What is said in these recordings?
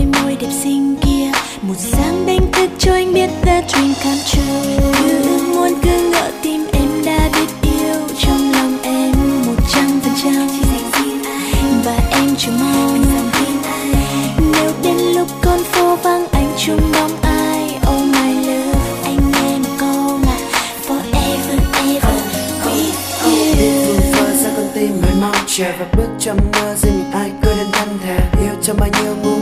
đôi môi đẹp xinh kia. Một sáng đánh thức cho anh biết ta dream come true. Cứ muốn cứ ngỡ tim em đã biết yêu. Trong lòng em một trăm phần trăm. Và em chỉ mong nếu đến lúc con phố vắng anh chung bóng ai. Oh my love, anh nghe một câu là forever, ever with you vừa ra con tim mới mong chờ và bước trong mơ riêng ai cô đến thân thể. Yêu trong bao nhiêu ngu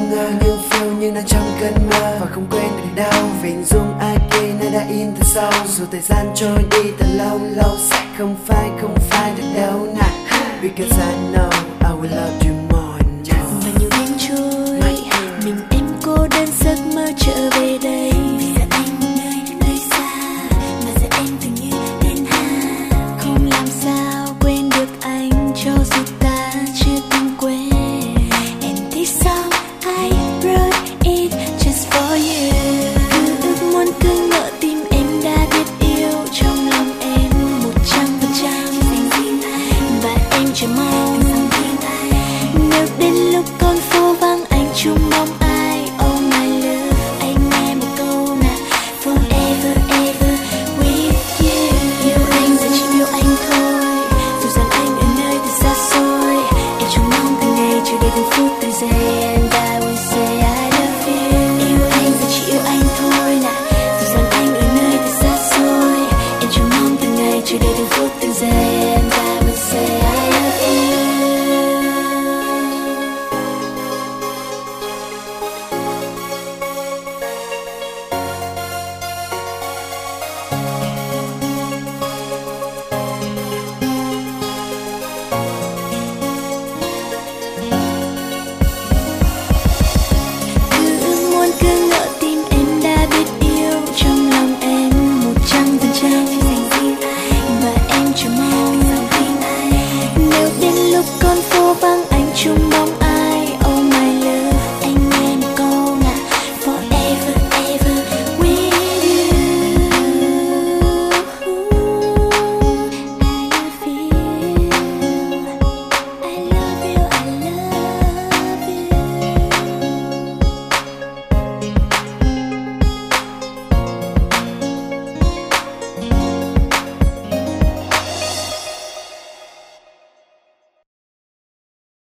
nhưng đang trong cơn mưa, và không quên được đau vì ai dung Akina đã in từ sau dù thời gian trôi đi thật lâu lâu sẽ không phải không phải được đâu nè. because I know I will love you chờ mong. Nếu đến lúc